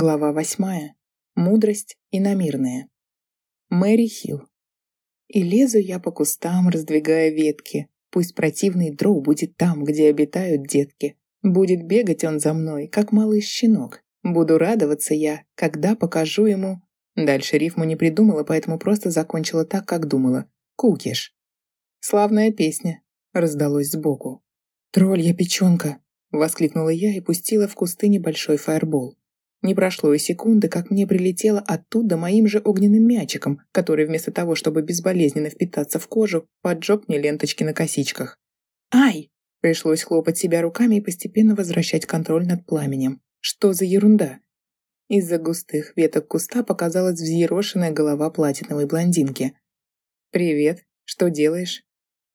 Глава восьмая. Мудрость иномирная. Мэри Хилл. И лезу я по кустам, раздвигая ветки. Пусть противный дроу будет там, где обитают детки. Будет бегать он за мной, как малыш-щенок. Буду радоваться я, когда покажу ему... Дальше рифму не придумала, поэтому просто закончила так, как думала. Кукиш. Славная песня. Раздалось сбоку. «Троллья печенка!» Воскликнула я и пустила в кусты небольшой фаербол. Не прошло и секунды, как мне прилетело оттуда моим же огненным мячиком, который вместо того, чтобы безболезненно впитаться в кожу, поджег мне ленточки на косичках. «Ай!» Пришлось хлопать себя руками и постепенно возвращать контроль над пламенем. «Что за ерунда?» Из-за густых веток куста показалась взъерошенная голова платиновой блондинки. «Привет, что делаешь?»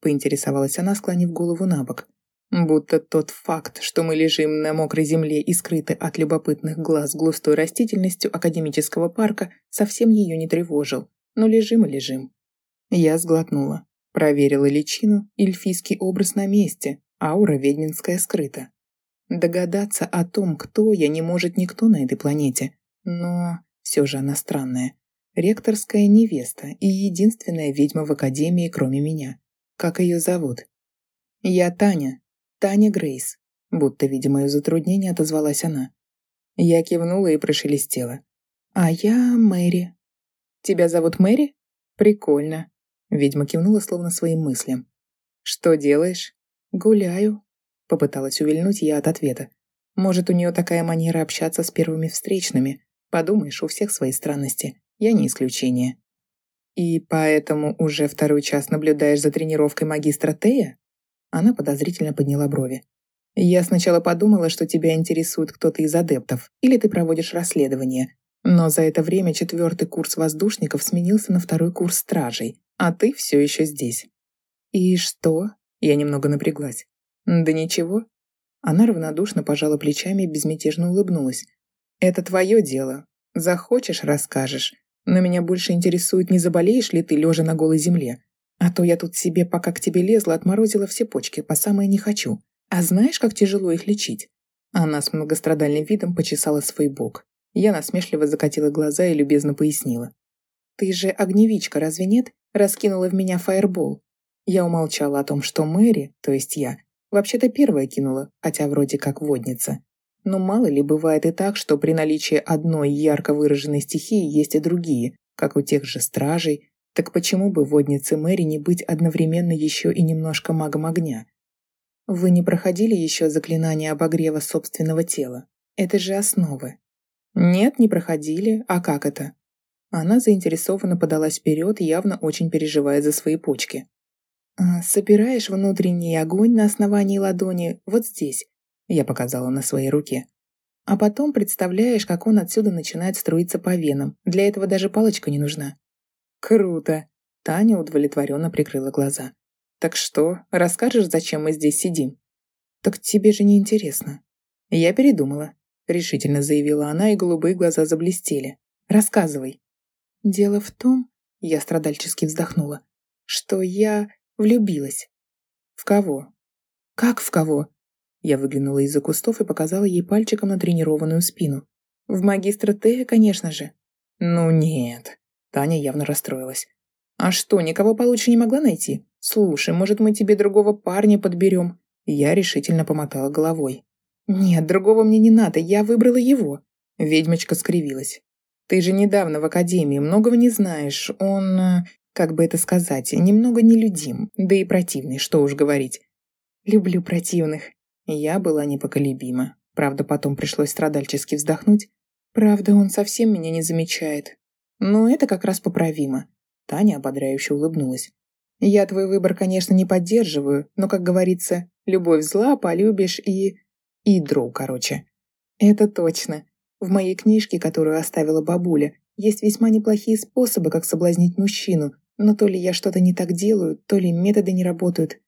Поинтересовалась она, склонив голову на бок. Будто тот факт, что мы лежим на мокрой земле и скрыты от любопытных глаз густой растительностью академического парка, совсем ее не тревожил. Но лежим и лежим. Я сглотнула. Проверила личину, эльфийский образ на месте, аура ведьминская скрыта. Догадаться о том, кто я, не может никто на этой планете. Но все же она странная. Ректорская невеста и единственная ведьма в Академии, кроме меня. Как ее зовут? Я Таня, Таня Грейс. Будто, видя мое затруднение, отозвалась она. Я кивнула и прошелестела. «А я Мэри». «Тебя зовут Мэри? Прикольно». Ведьма кивнула, словно своим мыслям. «Что делаешь?» «Гуляю», — попыталась увильнуть я от ответа. «Может, у нее такая манера общаться с первыми встречными? Подумаешь, у всех свои странности. Я не исключение». «И поэтому уже второй час наблюдаешь за тренировкой магистра Тея?» Она подозрительно подняла брови. «Я сначала подумала, что тебя интересует кто-то из адептов, или ты проводишь расследование. Но за это время четвертый курс воздушников сменился на второй курс стражей, а ты все еще здесь». «И что?» Я немного напряглась. «Да ничего». Она равнодушно пожала плечами и безмятежно улыбнулась. «Это твое дело. Захочешь – расскажешь. Но меня больше интересует, не заболеешь ли ты, лежа на голой земле. А то я тут себе, пока к тебе лезла, отморозила все почки, по самое не хочу. А знаешь, как тяжело их лечить?» Она с многострадальным видом почесала свой бок. Я насмешливо закатила глаза и любезно пояснила. «Ты же огневичка, разве нет?» Раскинула в меня фаербол. Я умолчала о том, что Мэри, то есть я, вообще-то первая кинула, хотя вроде как водница. Но мало ли бывает и так, что при наличии одной ярко выраженной стихии есть и другие, как у тех же стражей, так почему бы воднице Мэри не быть одновременно еще и немножко магом огня? Вы не проходили еще заклинание обогрева собственного тела? Это же основы. Нет, не проходили. А как это? Она заинтересованно подалась вперед, явно очень переживая за свои почки. «А, «Собираешь внутренний огонь на основании ладони вот здесь», я показала на своей руке. «А потом представляешь, как он отсюда начинает струиться по венам. Для этого даже палочка не нужна. «Круто!» Таня удовлетворенно прикрыла глаза. «Так что, расскажешь, зачем мы здесь сидим?» «Так тебе же не интересно». «Я передумала», — решительно заявила она, и голубые глаза заблестели. «Рассказывай». «Дело в том...» — я страдальчески вздохнула. «Что я влюбилась». «В кого?» «Как в кого?» Я выглянула из-за кустов и показала ей пальчиком на тренированную спину. «В магистра Тея, конечно же». «Ну нет», Таня явно расстроилась. «А что, никого получше не могла найти? Слушай, может, мы тебе другого парня подберем?» Я решительно помотала головой. «Нет, другого мне не надо, я выбрала его». Ведьмочка скривилась. «Ты же недавно в академии, многого не знаешь. Он, э, как бы это сказать, немного нелюдим, да и противный, что уж говорить». «Люблю противных». Я была непоколебима. Правда, потом пришлось страдальчески вздохнуть. «Правда, он совсем меня не замечает. Но это как раз поправимо. Таня ободряюще улыбнулась. Я твой выбор, конечно, не поддерживаю, но, как говорится, любовь зла, полюбишь и... И друг, короче. Это точно. В моей книжке, которую оставила бабуля, есть весьма неплохие способы, как соблазнить мужчину, но то ли я что-то не так делаю, то ли методы не работают.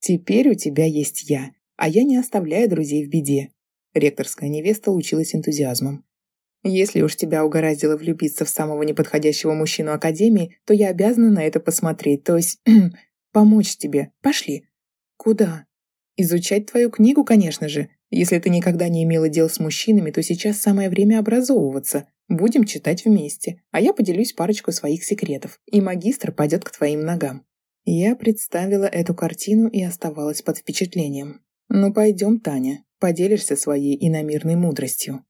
Теперь у тебя есть я, а я не оставляю друзей в беде. Ректорская невеста училась энтузиазмом. Если уж тебя угораздило влюбиться в самого неподходящего мужчину Академии, то я обязана на это посмотреть, то есть помочь тебе. Пошли. Куда? Изучать твою книгу, конечно же. Если ты никогда не имела дел с мужчинами, то сейчас самое время образовываться. Будем читать вместе, а я поделюсь парочку своих секретов, и магистр пойдет к твоим ногам». Я представила эту картину и оставалась под впечатлением. «Ну пойдем, Таня, поделишься своей иномирной мудростью».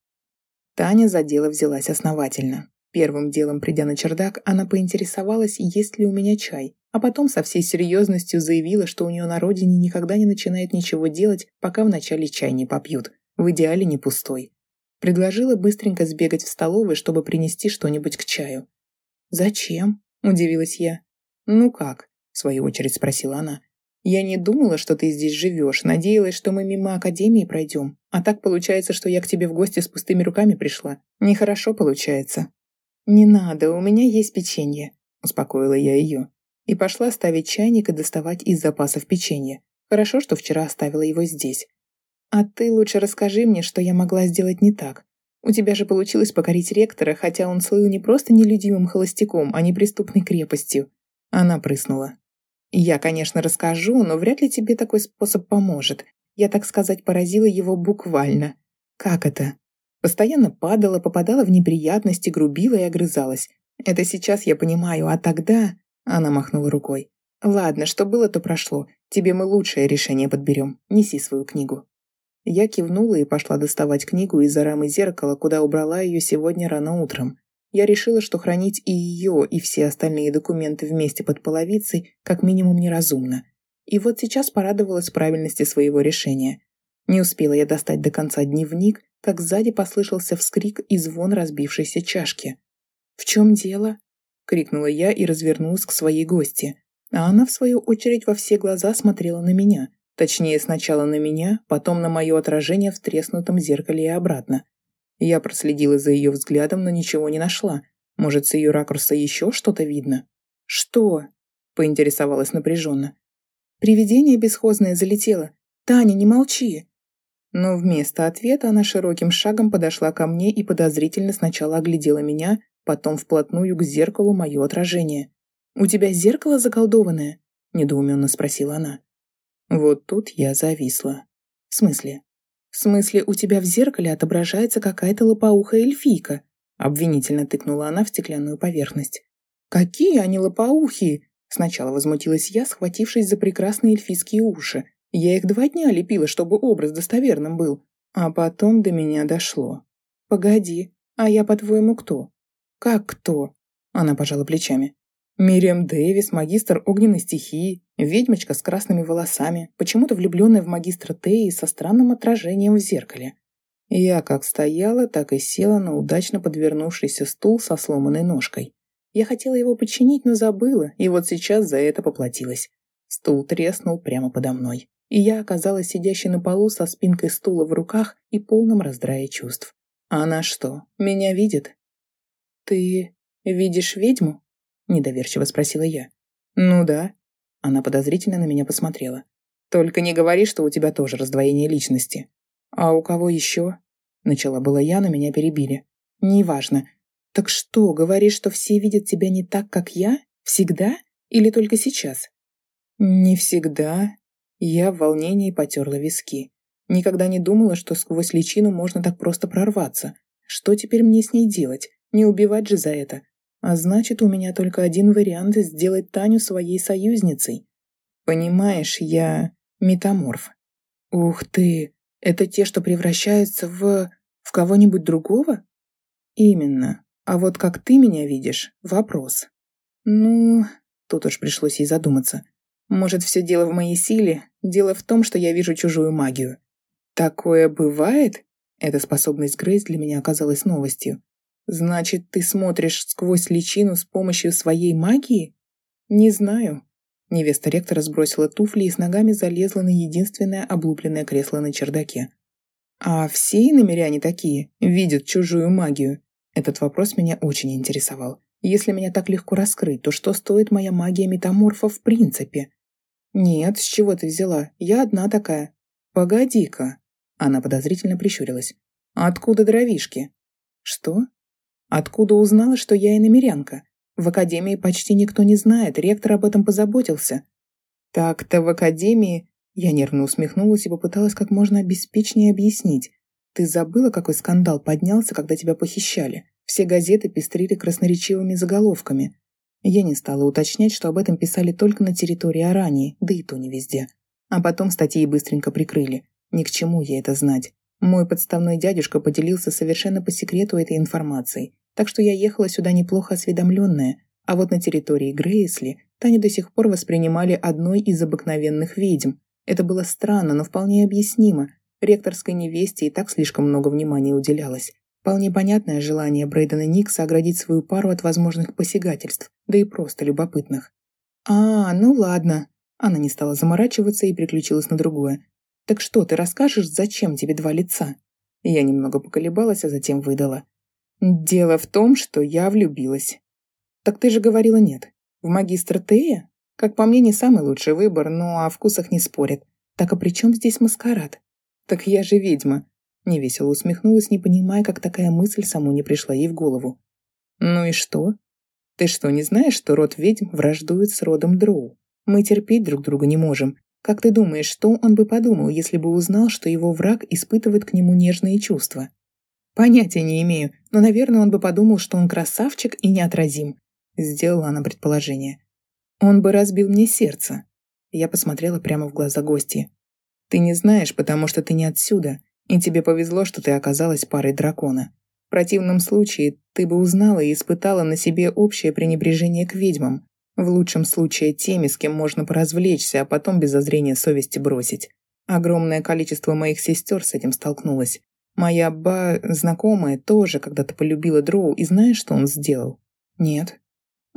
Таня за дело взялась основательно. Первым делом, придя на чердак, она поинтересовалась, есть ли у меня чай, а потом со всей серьезностью заявила, что у нее на родине никогда не начинает ничего делать, пока вначале чай не попьют, в идеале не пустой. Предложила быстренько сбегать в столовую, чтобы принести что-нибудь к чаю. «Зачем?» – удивилась я. «Ну как?» – в свою очередь спросила она. «Я не думала, что ты здесь живешь, надеялась, что мы мимо академии пройдем, а так получается, что я к тебе в гости с пустыми руками пришла. Нехорошо получается». «Не надо, у меня есть печенье», – успокоила я ее. И пошла ставить чайник и доставать из запасов печенье. Хорошо, что вчера оставила его здесь. «А ты лучше расскажи мне, что я могла сделать не так. У тебя же получилось покорить ректора, хотя он слыл не просто нелюдимым холостяком, а неприступной крепостью». Она прыснула. «Я, конечно, расскажу, но вряд ли тебе такой способ поможет. Я, так сказать, поразила его буквально. Как это?» Постоянно падала, попадала в неприятности, грубила и огрызалась. Это сейчас я понимаю, а тогда... Она махнула рукой. «Ладно, что было, то прошло. Тебе мы лучшее решение подберем. Неси свою книгу». Я кивнула и пошла доставать книгу из-за рамы зеркала, куда убрала ее сегодня рано утром. Я решила, что хранить и ее, и все остальные документы вместе под половицей как минимум неразумно. И вот сейчас порадовалась правильности своего решения. Не успела я достать до конца дневник, как сзади послышался вскрик и звон разбившейся чашки. «В чем дело?» — крикнула я и развернулась к своей гости. А она, в свою очередь, во все глаза смотрела на меня. Точнее, сначала на меня, потом на мое отражение в треснутом зеркале и обратно. Я проследила за ее взглядом, но ничего не нашла. Может, с ее ракурса еще что-то видно? «Что?» — поинтересовалась напряженно. «Привидение бесхозное залетело. Таня, не молчи!» Но вместо ответа она широким шагом подошла ко мне и подозрительно сначала оглядела меня, потом вплотную к зеркалу мое отражение. «У тебя зеркало заколдованное?» – недоуменно спросила она. Вот тут я зависла. «В смысле?» «В смысле, у тебя в зеркале отображается какая-то лопоухая эльфийка?» Обвинительно тыкнула она в стеклянную поверхность. «Какие они лопоухие?» Сначала возмутилась я, схватившись за прекрасные эльфийские уши, я их два дня лепила, чтобы образ достоверным был. А потом до меня дошло. «Погоди, а я, по-твоему, кто?» «Как кто?» Она пожала плечами. «Мириам Дэвис, магистр огненной стихии, ведьмочка с красными волосами, почему-то влюбленная в магистра Теи со странным отражением в зеркале». Я как стояла, так и села на удачно подвернувшийся стул со сломанной ножкой. Я хотела его починить, но забыла, и вот сейчас за это поплатилась. Стул треснул прямо подо мной и я оказалась сидящей на полу со спинкой стула в руках и полном раздрае чувств. Она что, меня видит? «Ты видишь ведьму?» – недоверчиво спросила я. «Ну да». Она подозрительно на меня посмотрела. «Только не говори, что у тебя тоже раздвоение личности». «А у кого еще?» Начала была я, но меня перебили. «Неважно. Так что, говоришь, что все видят тебя не так, как я? Всегда? Или только сейчас?» «Не всегда я в волнении потерла виски. Никогда не думала, что сквозь личину можно так просто прорваться. Что теперь мне с ней делать? Не убивать же за это. А значит, у меня только один вариант сделать Таню своей союзницей. Понимаешь, я метаморф. Ух ты, это те, что превращаются в... в кого-нибудь другого? Именно. А вот как ты меня видишь, вопрос. Ну, тут уж пришлось ей задуматься. Может, все дело в моей силе? Дело в том, что я вижу чужую магию. Такое бывает? Эта способность Грейс для меня оказалась новостью. Значит, ты смотришь сквозь личину с помощью своей магии? Не знаю. Невеста ректора сбросила туфли и с ногами залезла на единственное облупленное кресло на чердаке. А все иномеряне такие, видят чужую магию? Этот вопрос меня очень интересовал. Если меня так легко раскрыть, то что стоит моя магия метаморфа в принципе? «Нет, с чего ты взяла? Я одна такая». «Погоди-ка». Она подозрительно прищурилась. «Откуда дровишки?» «Что?» «Откуда узнала, что я иномерянка? В академии почти никто не знает, ректор об этом позаботился». «Так-то в академии...» Я нервно усмехнулась и попыталась как можно обеспечнее объяснить. Ты забыла, какой скандал поднялся, когда тебя похищали? Все газеты пестрили красноречивыми заголовками. Я не стала уточнять, что об этом писали только на территории Арании, да и то не везде. А потом статьи быстренько прикрыли. Ни к чему ей это знать. Мой подставной дядюшка поделился совершенно по секрету этой информацией, так что я ехала сюда неплохо осведомленная, а вот на территории Грейсли Таню до сих пор воспринимали одной из обыкновенных ведьм. Это было странно, но вполне объяснимо. Ректорской невесте и так слишком много внимания уделялось. Вполне понятное желание Брейдена Никса оградить свою пару от возможных посягательств, да и просто любопытных. «А, ну ладно». Она не стала заморачиваться и переключилась на другое. «Так что, ты расскажешь, зачем тебе два лица?» Я немного поколебалась, а затем выдала. «Дело в том, что я влюбилась». «Так ты же говорила нет. В магистра Тея? Как по мне, не самый лучший выбор, но о вкусах не спорят. Так а при чем здесь маскарад?» «Так я же ведьма». Невесело усмехнулась, не понимая, как такая мысль саму не пришла ей в голову. «Ну и что? Ты что, не знаешь, что род ведьм враждует с родом Дроу? Мы терпеть друг друга не можем, как ты думаешь, что он бы подумал, если бы узнал, что его враг испытывает к нему нежные чувства? Понятия не имею, но, наверное, он бы подумал, что он красавчик и неотразим. Сделала она предположение. Он бы разбил мне сердце. Я посмотрела прямо в глаза гости. Ты не знаешь, потому что ты не отсюда, и тебе повезло, что ты оказалась парой дракона. В противном случае ты бы узнала и испытала на себе общее пренебрежение к ведьмам, в лучшем случае теми, с кем можно поразвлечься, а потом без зазрения совести бросить. Огромное количество моих сестер с этим столкнулось. Моя ба... знакомая тоже когда-то полюбила Дроу, и знаешь, что он сделал? Нет.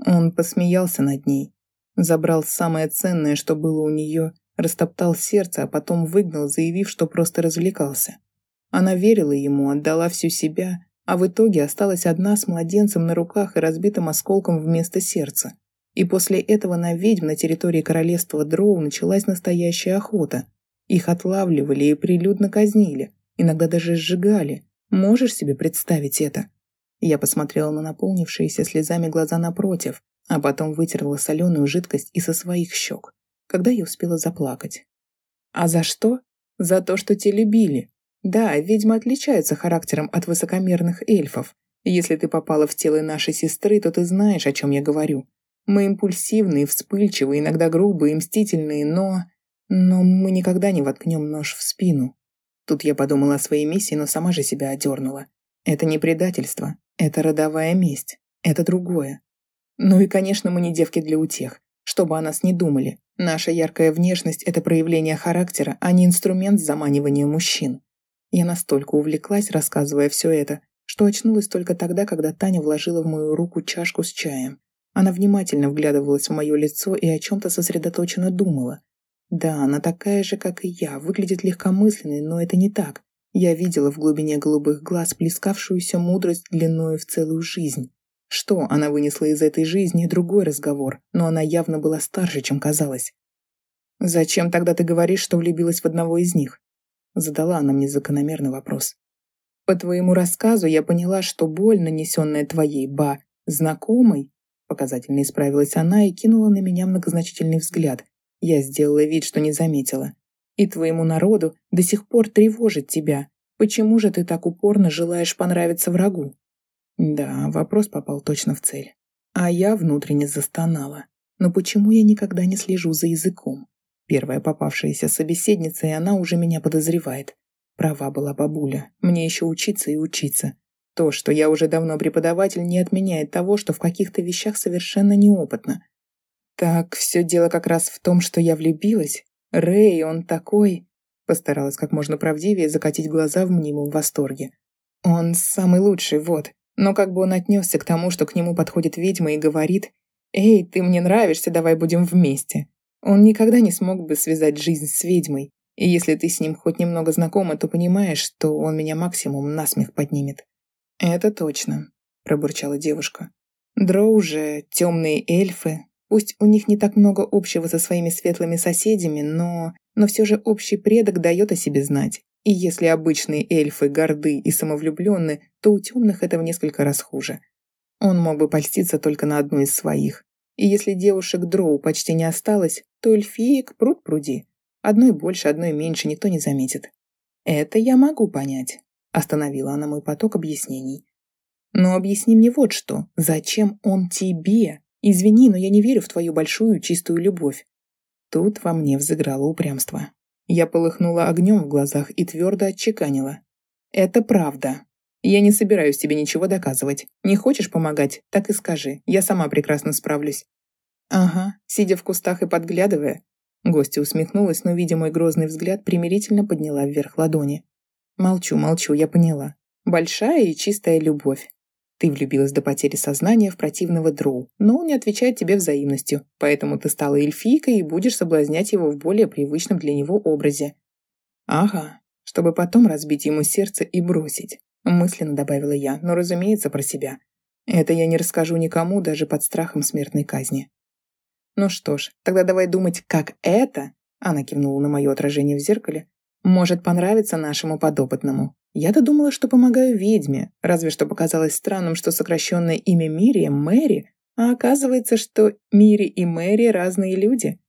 Он посмеялся над ней. Забрал самое ценное, что было у нее, растоптал сердце, а потом выгнал, заявив, что просто развлекался. Она верила ему, отдала всю себя, а в итоге осталась одна с младенцем на руках и разбитым осколком вместо сердца. И после этого на ведьм на территории королевства Дроу началась настоящая охота. Их отлавливали и прилюдно казнили, иногда даже сжигали. Можешь себе представить это? Я посмотрела на наполнившиеся слезами глаза напротив, а потом вытерла соленую жидкость и со своих щек, когда я успела заплакать. А за что? За то, что те любили. Да, ведьмы отличаются характером от высокомерных эльфов. Если ты попала в тело нашей сестры, то ты знаешь, о чем я говорю. Мы импульсивные, вспыльчивые, иногда грубые, мстительные, но... Но мы никогда не воткнем нож в спину. Тут я подумала о своей миссии, но сама же себя одернула. Это не предательство, это родовая месть, это другое. Ну и, конечно, мы не девки для утех. Что бы о нас ни думали, наша яркая внешность – это проявление характера, а не инструмент заманивания мужчин. Я настолько увлеклась, рассказывая все это, что очнулась только тогда, когда Таня вложила в мою руку чашку с чаем. Она внимательно вглядывалась в мое лицо и о чем-то сосредоточенно думала. Да, она такая же, как и я, выглядит легкомысленной, но это не так. Я видела в глубине голубых глаз плескавшуюся мудрость длиною в целую жизнь. Что она вынесла из этой жизни, другой разговор, но она явно была старше, чем казалось. «Зачем тогда ты говоришь, что влюбилась в одного из них?» Задала она мне закономерный вопрос. «По твоему рассказу я поняла, что боль, нанесенная твоей, ба, знакомой, Показательно исправилась она и кинула на меня многозначительный взгляд. Я сделала вид, что не заметила. «И твоему народу до сих пор тревожит тебя. Почему же ты так упорно желаешь понравиться врагу?» Да, вопрос попал точно в цель. А я внутренне застонала. Но почему я никогда не слежу за языком? Первая попавшаяся собеседница, и она уже меня подозревает. Права была бабуля. Мне еще учиться и учиться. То, что я уже давно преподаватель, не отменяет того, что в каких-то вещах совершенно неопытна. Так, все дело как раз в том, что я влюбилась. Рэй, он такой... Постаралась как можно правдивее закатить глаза в мнимом восторге. Он самый лучший, вот. Но как бы он отнесся к тому, что к нему подходит ведьма и говорит «Эй, ты мне нравишься, давай будем вместе». Он никогда не смог бы связать жизнь с ведьмой. И если ты с ним хоть немного знакома, то понимаешь, что он меня максимум насмех поднимет. «Это точно», – пробурчала девушка. «Дроу же, темные эльфы. Пусть у них не так много общего со своими светлыми соседями, но... Но все же общий предок дает о себе знать. И если обычные эльфы горды и самовлюбленны, то у темных это в несколько раз хуже. Он мог бы польститься только на одну из своих. И если девушек Дроу почти не осталось, то эльфиек пруд пруди. Одной больше, одной меньше никто не заметит. Это я могу понять. Остановила она мой поток объяснений. Но объясни мне вот что. Зачем он тебе? Извини, но я не верю в твою большую чистую любовь. Тут во мне взыграло упрямство. Я полыхнула огнем в глазах и твердо отчеканила. «Это правда. Я не собираюсь тебе ничего доказывать. Не хочешь помогать, так и скажи. Я сама прекрасно справлюсь». «Ага», сидя в кустах и подглядывая. Гостья усмехнулась, но, видя мой грозный взгляд, примирительно подняла вверх ладони. «Молчу, молчу, я поняла. Большая и чистая любовь. Ты влюбилась до потери сознания в противного дроу, но он не отвечает тебе взаимностью, поэтому ты стала эльфийкой и будешь соблазнять его в более привычном для него образе. Ага, чтобы потом разбить ему сердце и бросить. Мысленно добавила я, но, разумеется, про себя. Это я не расскажу никому, даже под страхом смертной казни. Ну что ж, тогда давай думать, как это, она кивнула на мое отражение в зеркале, может понравиться нашему подопытному. Я-то думала, что помогаю ведьме, разве что показалось странным, что сокращенное имя Мири – Мэри, а оказывается, что Мири и Мэри – разные люди.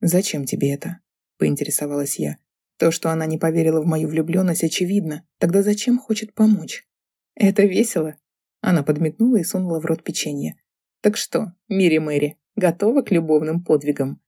«Зачем тебе это?» – поинтересовалась я. То, что она не поверила в мою влюбленность, очевидно. Тогда зачем хочет помочь? «Это весело?» Она подметнула и сунула в рот печенье. «Так что, Мири Мэри, готова к любовным подвигам?»